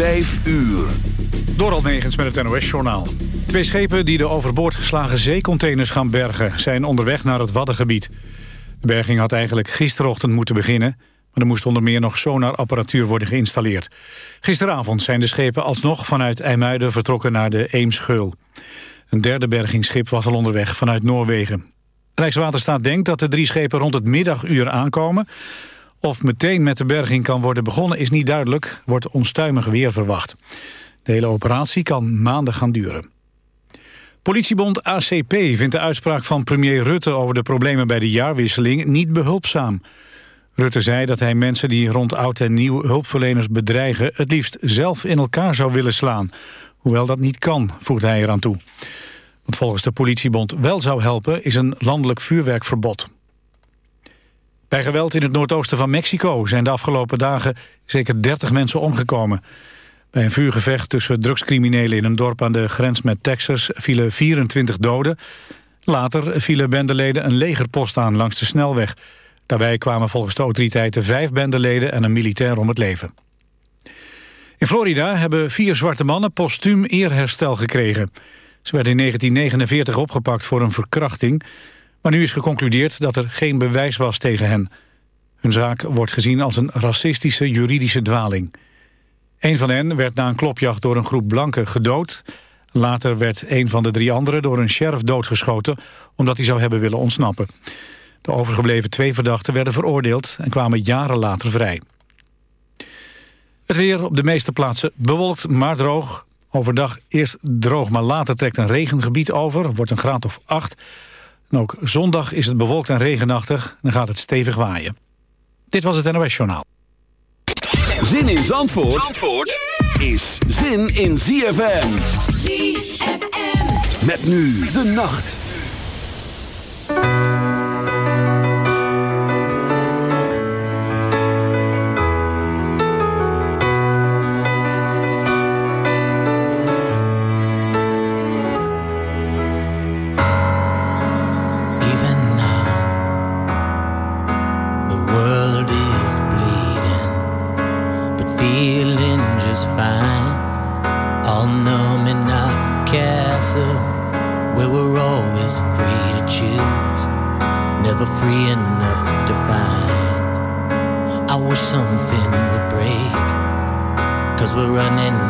Vijf uur. Door Almegens met het NOS-journaal. Twee schepen die de overboord geslagen zeecontainers gaan bergen... zijn onderweg naar het Waddengebied. De berging had eigenlijk gisterochtend moeten beginnen... maar er moest onder meer nog sonarapparatuur worden geïnstalleerd. Gisteravond zijn de schepen alsnog vanuit IJmuiden vertrokken naar de Eemsgeul. Een derde bergingsschip was al onderweg vanuit Noorwegen. Rijkswaterstaat denkt dat de drie schepen rond het middaguur aankomen... Of meteen met de berging kan worden begonnen is niet duidelijk. Wordt onstuimig weer verwacht. De hele operatie kan maanden gaan duren. Politiebond ACP vindt de uitspraak van premier Rutte... over de problemen bij de jaarwisseling niet behulpzaam. Rutte zei dat hij mensen die rond oud en nieuw hulpverleners bedreigen... het liefst zelf in elkaar zou willen slaan. Hoewel dat niet kan, voegt hij eraan toe. Wat volgens de politiebond wel zou helpen... is een landelijk vuurwerkverbod. Bij geweld in het noordoosten van Mexico zijn de afgelopen dagen zeker 30 mensen omgekomen. Bij een vuurgevecht tussen drugscriminelen in een dorp aan de grens met Texas vielen 24 doden. Later vielen bendeleden een legerpost aan langs de snelweg. Daarbij kwamen volgens de autoriteiten vijf bendeleden en een militair om het leven. In Florida hebben vier zwarte mannen postuum eerherstel gekregen. Ze werden in 1949 opgepakt voor een verkrachting... Maar nu is geconcludeerd dat er geen bewijs was tegen hen. Hun zaak wordt gezien als een racistische juridische dwaling. Een van hen werd na een klopjacht door een groep blanken gedood. Later werd een van de drie anderen door een sheriff doodgeschoten... omdat hij zou hebben willen ontsnappen. De overgebleven twee verdachten werden veroordeeld... en kwamen jaren later vrij. Het weer op de meeste plaatsen bewolkt, maar droog. Overdag eerst droog, maar later trekt een regengebied over. Wordt een graad of acht. En ook zondag is het bewolkt en regenachtig. Dan gaat het stevig waaien. Dit was het NOS Journaal. Zin in Zandvoort, Zandvoort is zin in ZFM. ZFM. Met nu de nacht. We're running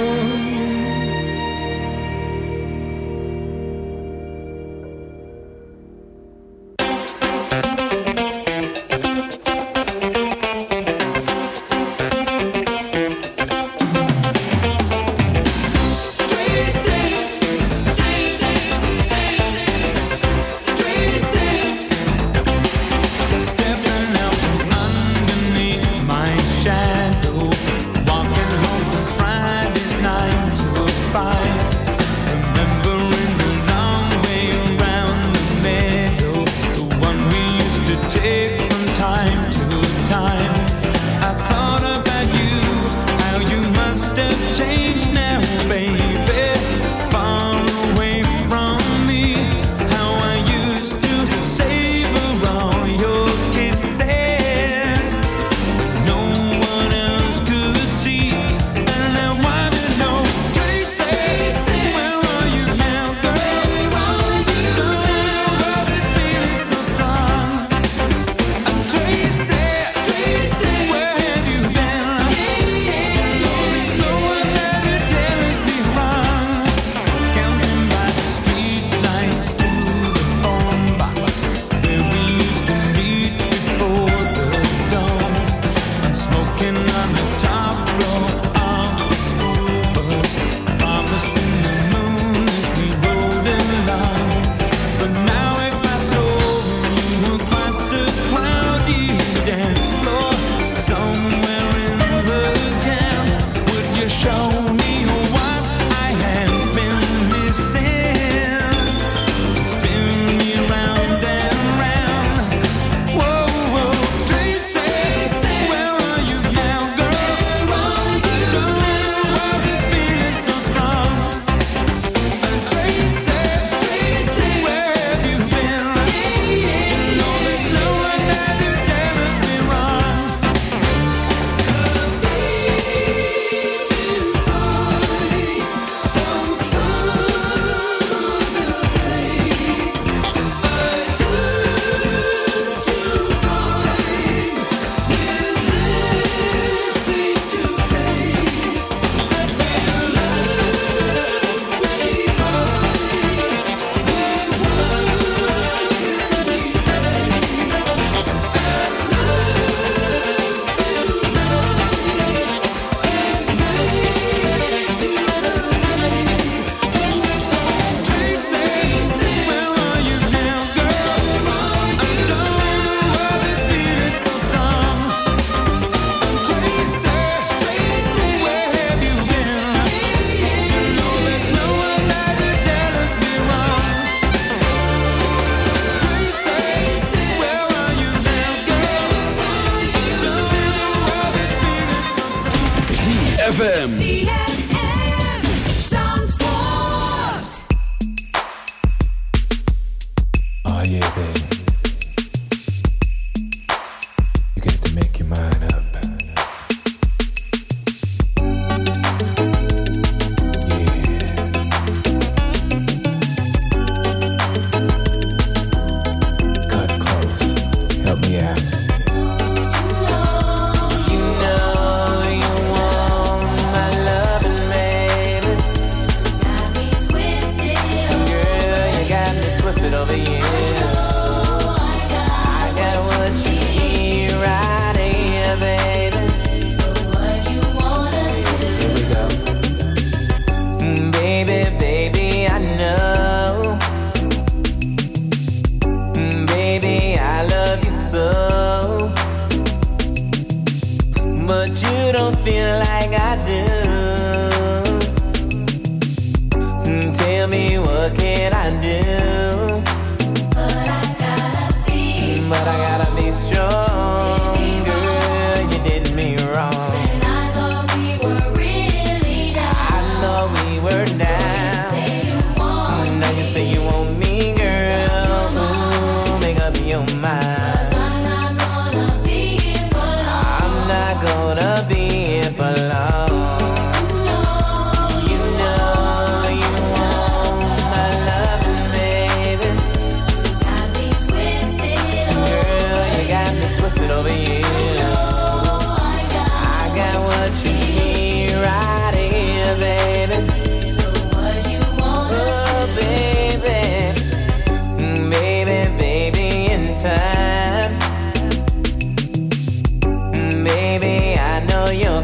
Oh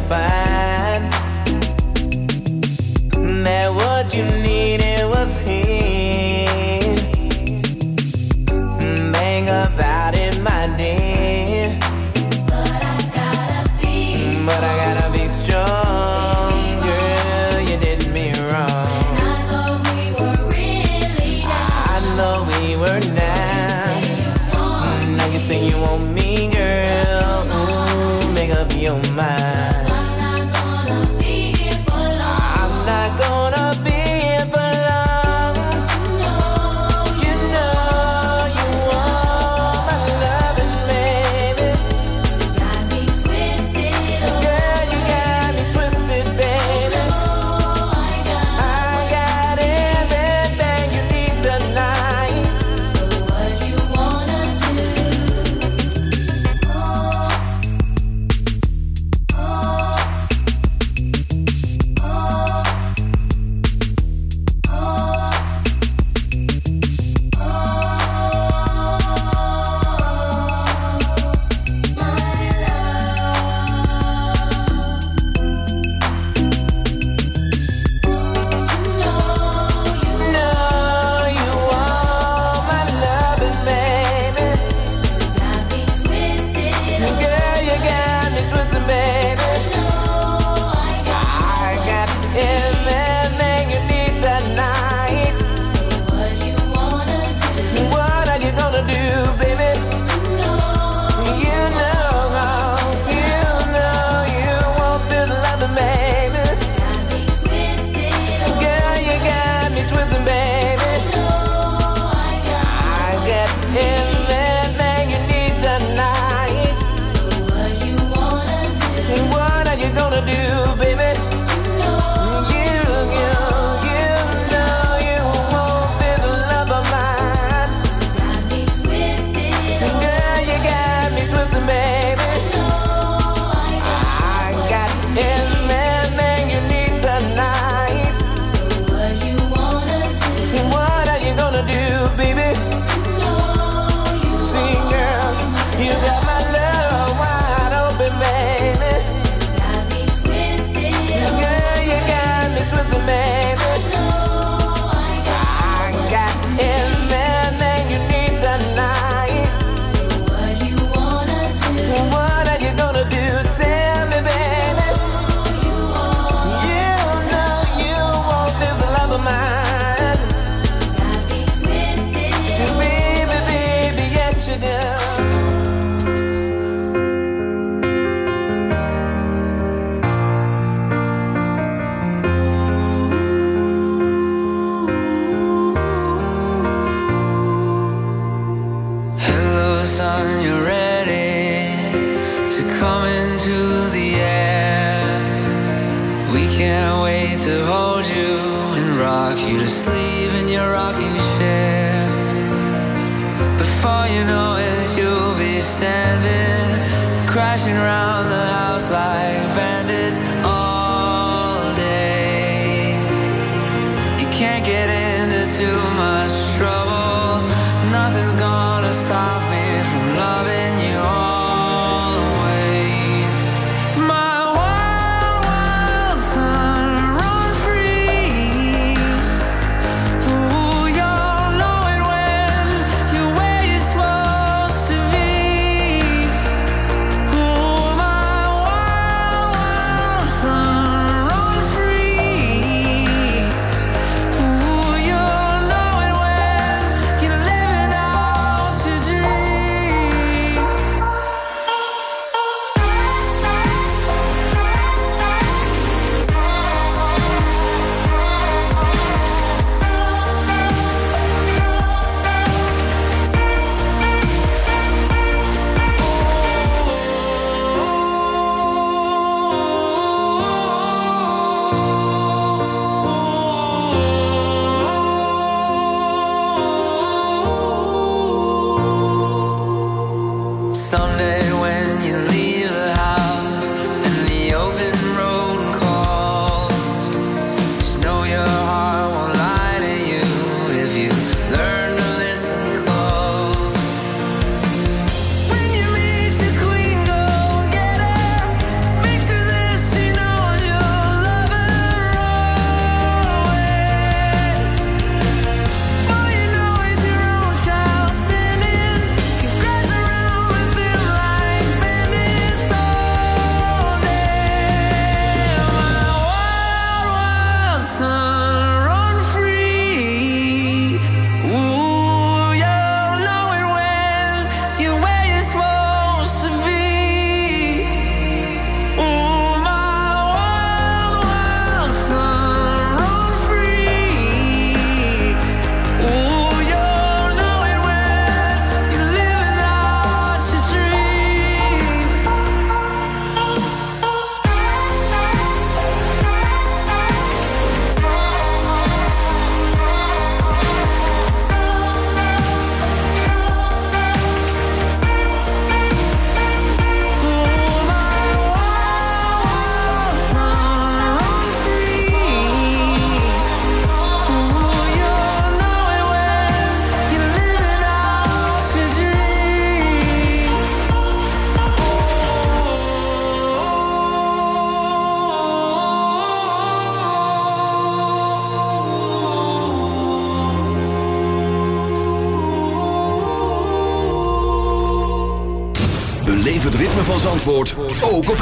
find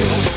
into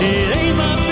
It ain't my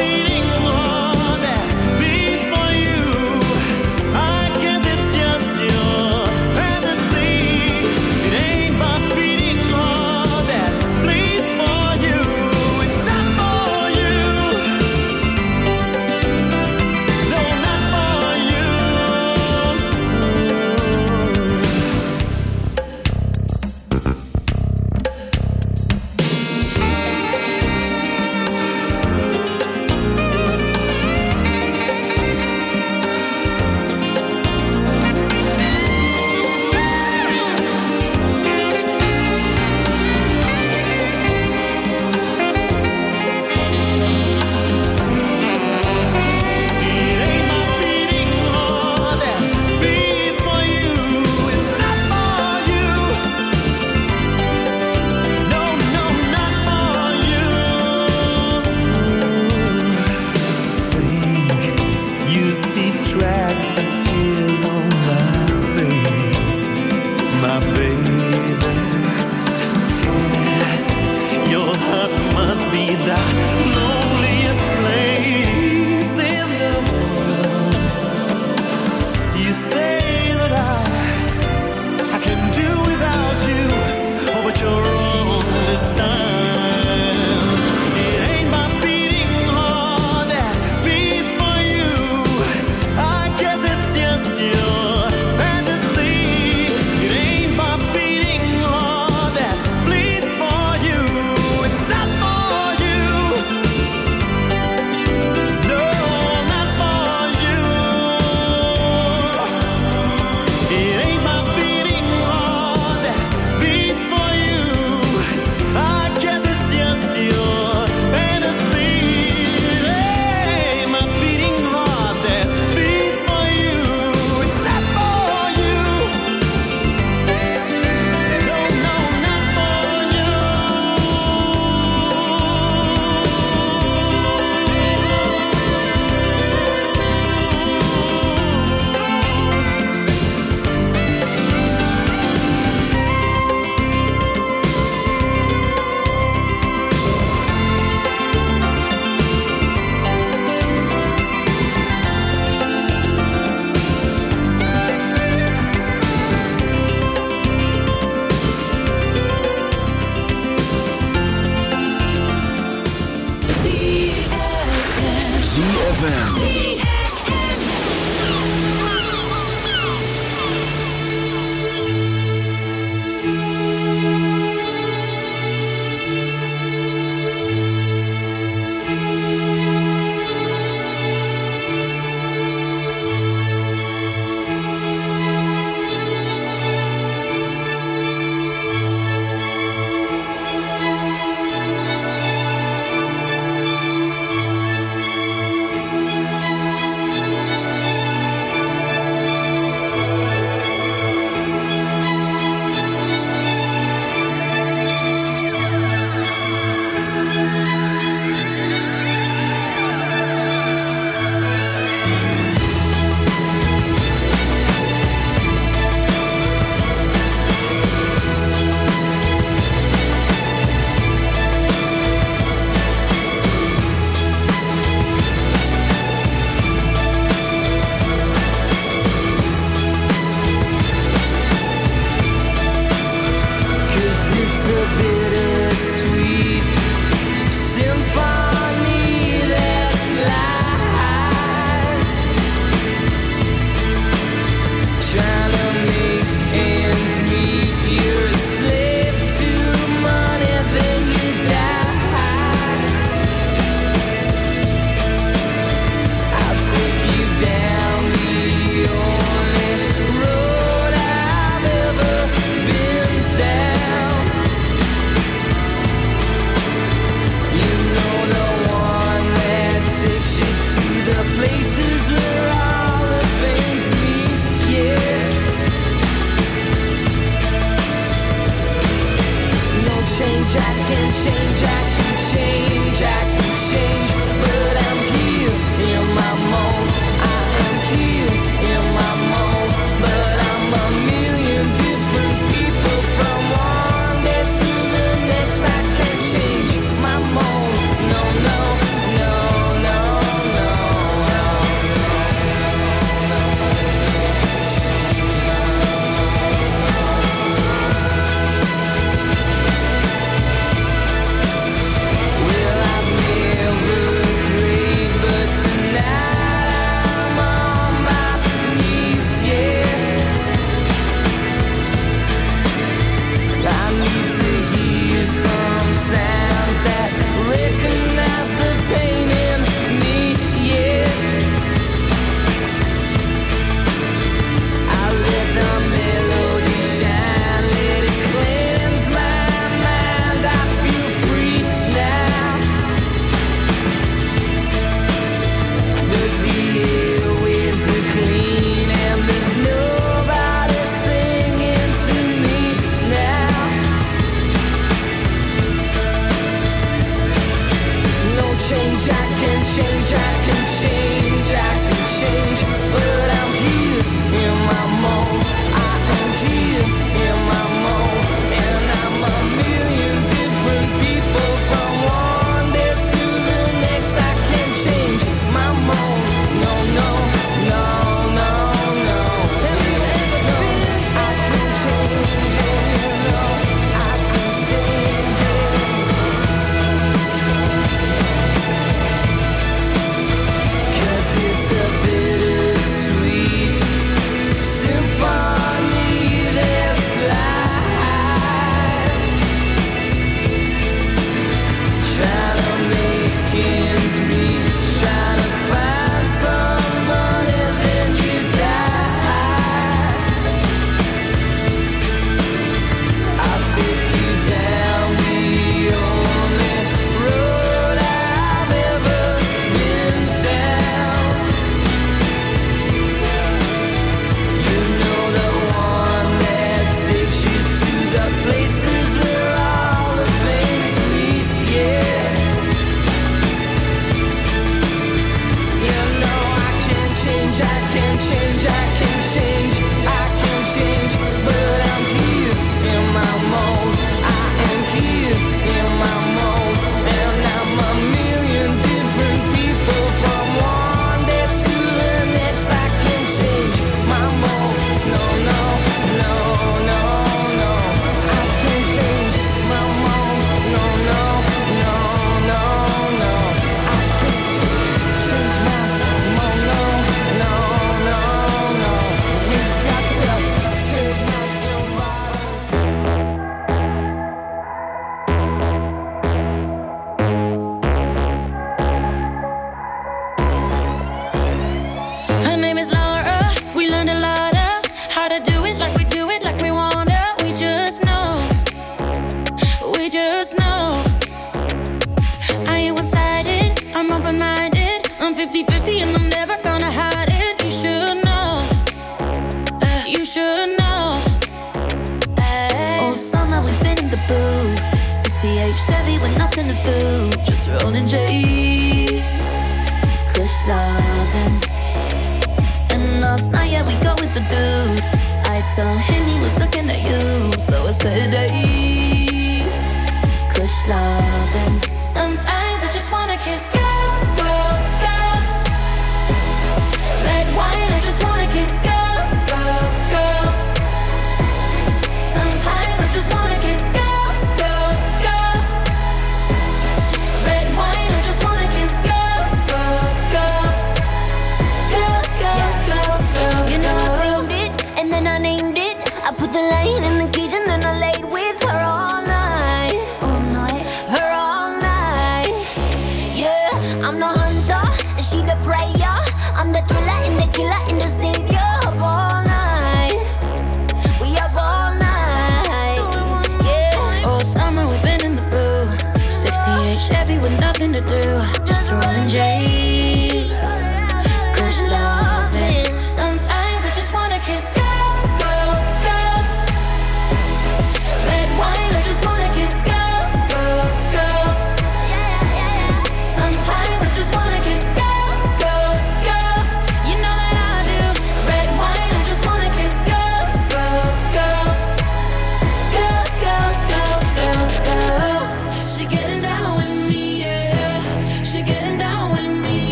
do. Just a rolling J.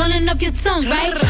running up your tongue, right?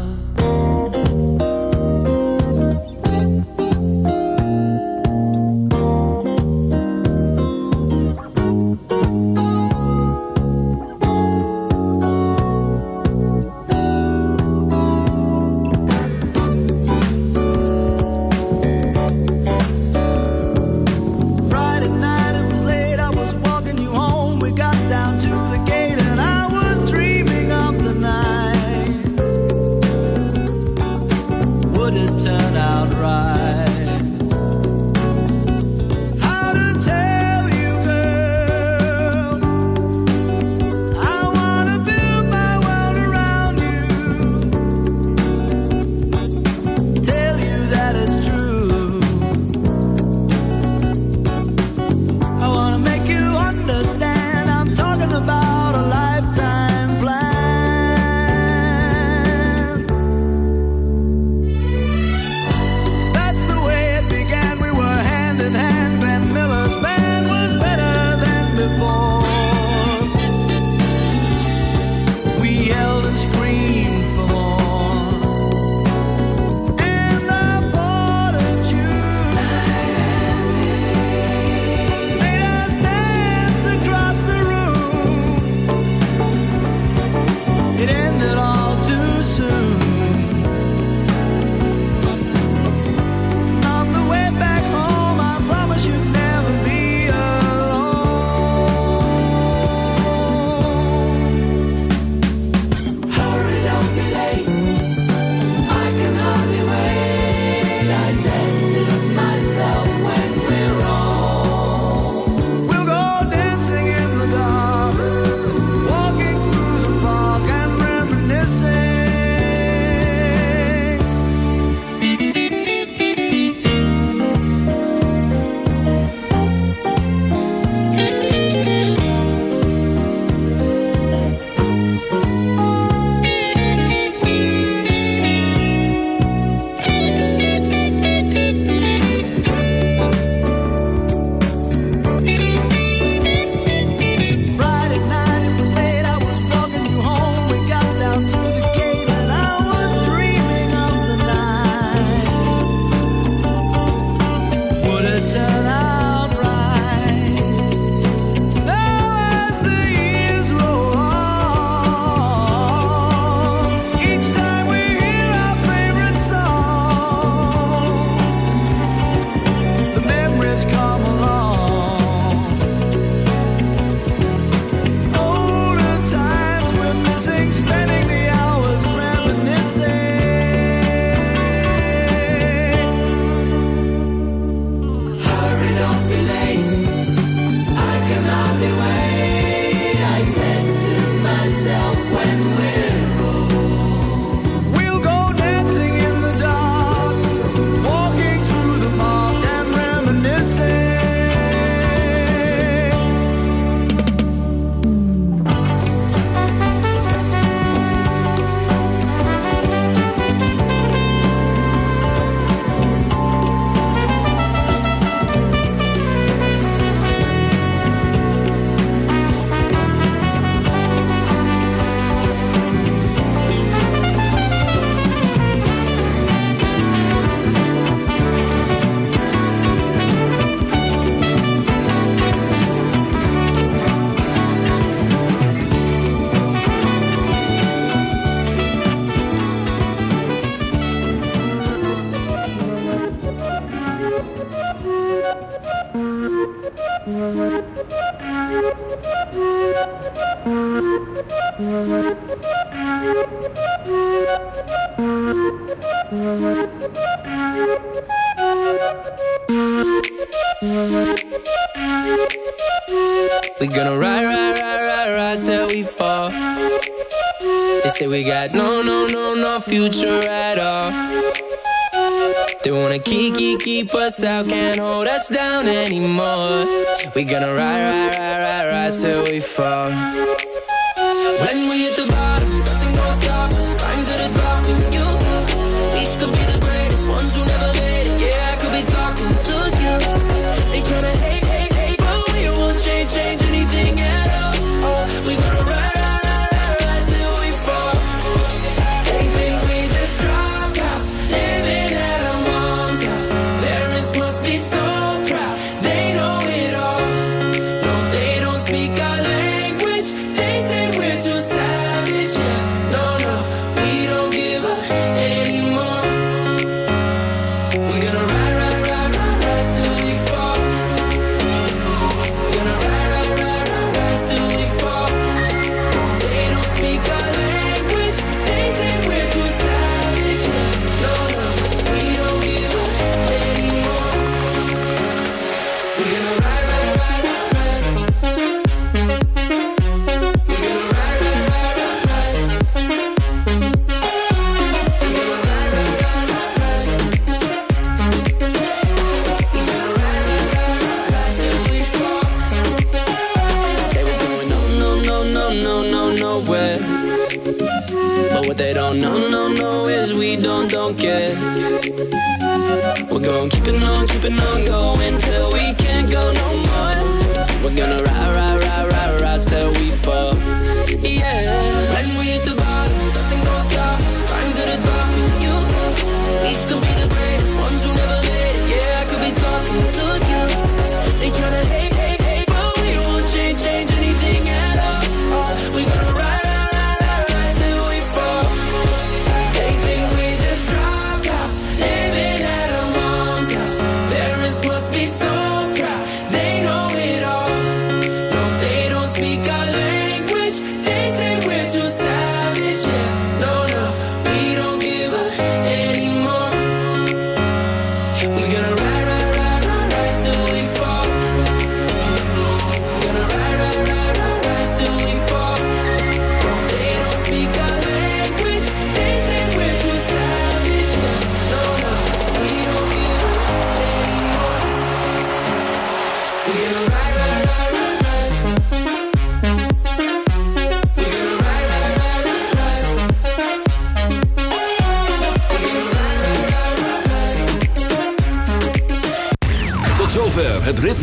We gonna ride